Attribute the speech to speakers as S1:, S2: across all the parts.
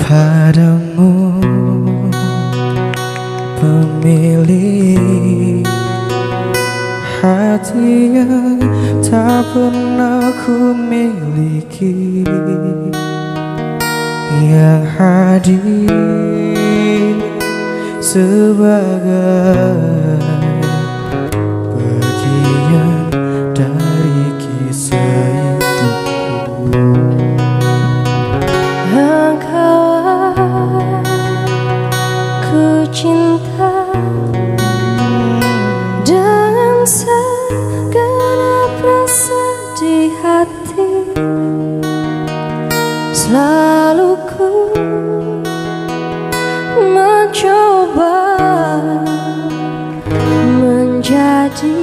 S1: padamu Pemilik hati yang tak pernah ku miliki Yang hadir sebagai bagian dari
S2: mencoba menjadi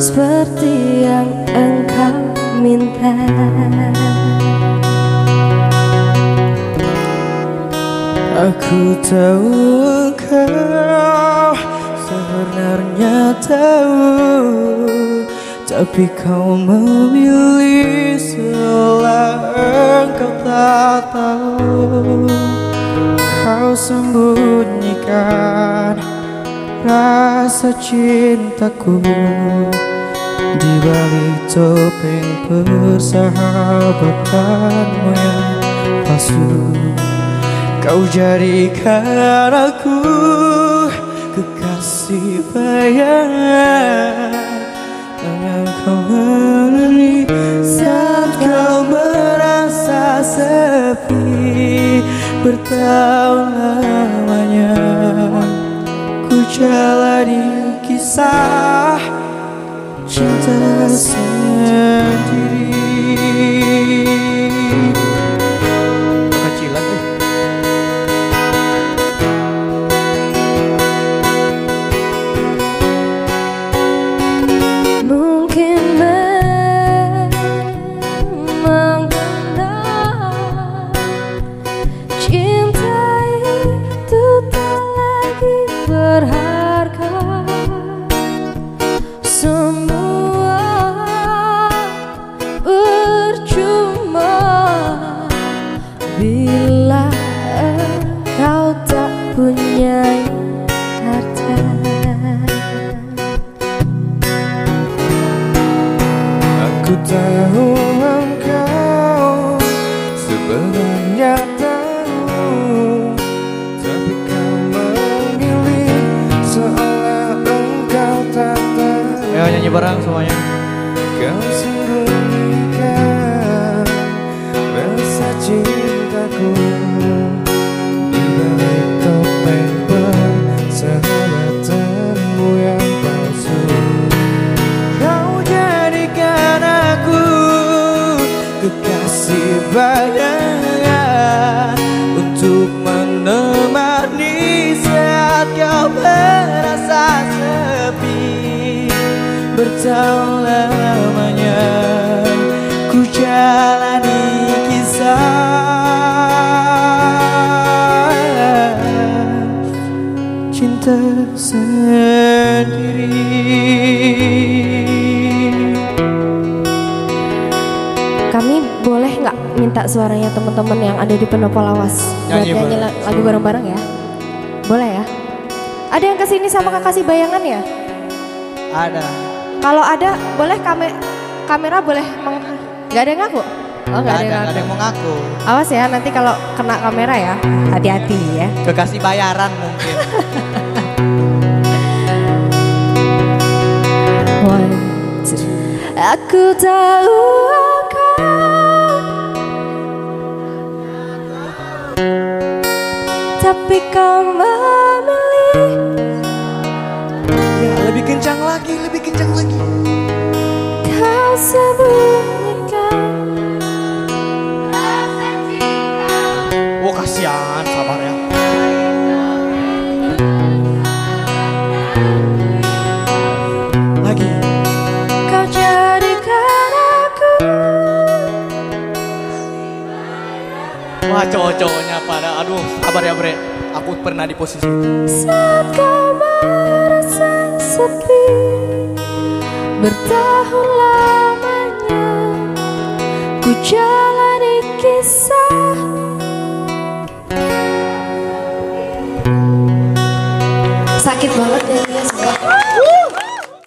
S2: seperti yang engkau minta.
S1: Aku tahu engkau sebenarnya tahu Tapi kau memilih seolah engkau tak tahu Kau sembunyikan rasa cintaku Di balik topeng persahabatanmu yang palsu. Kau jadikan aku kekasih bayangan Yang kau Bertahun lamanya ku jalani kisah cinta sendiri
S2: Cinta itu tak lagi berharga. Semua percuma. Bila kau tak punya harta.
S1: Aku tahu engkau sebenarnya bareng semuanya. Kau sembunyikan rasa cintaku Di balik topeng persahabatanmu yang palsu. Kau jadikan aku kekasih bayangan Bertahun lamanya ku jalani kisah cinta sendiri
S2: Kami boleh nggak minta suaranya teman-teman yang ada di Pendopo Lawas buat
S1: Nyanyi,
S2: lagu bareng-bareng ya? Boleh ya? Ada yang ke sini sama kakak bayangan ya?
S1: Ada
S2: Kalau ada, boleh kame kamera boleh meng... Gak ada yang ngaku? Oh gak ada, yang ngaku.
S1: yang mau ngaku
S2: Awas ya nanti kalau kena kamera ya, hati-hati ya.
S1: Kekasih bayaran mungkin
S2: One, two. Aku tahu engkau Tapi kau
S1: lebih kencang lagi, lebih kencang lagi.
S2: Kau sembunyikan
S1: Oh kasihan, sabar ya. Lagi.
S2: Kau jadikan aku
S1: Wah cowok-cowoknya pada Aduh sabar ya bre. Aku pernah di posisi itu.
S2: Saat kau sepi. Bertahun lamanya Ku jalani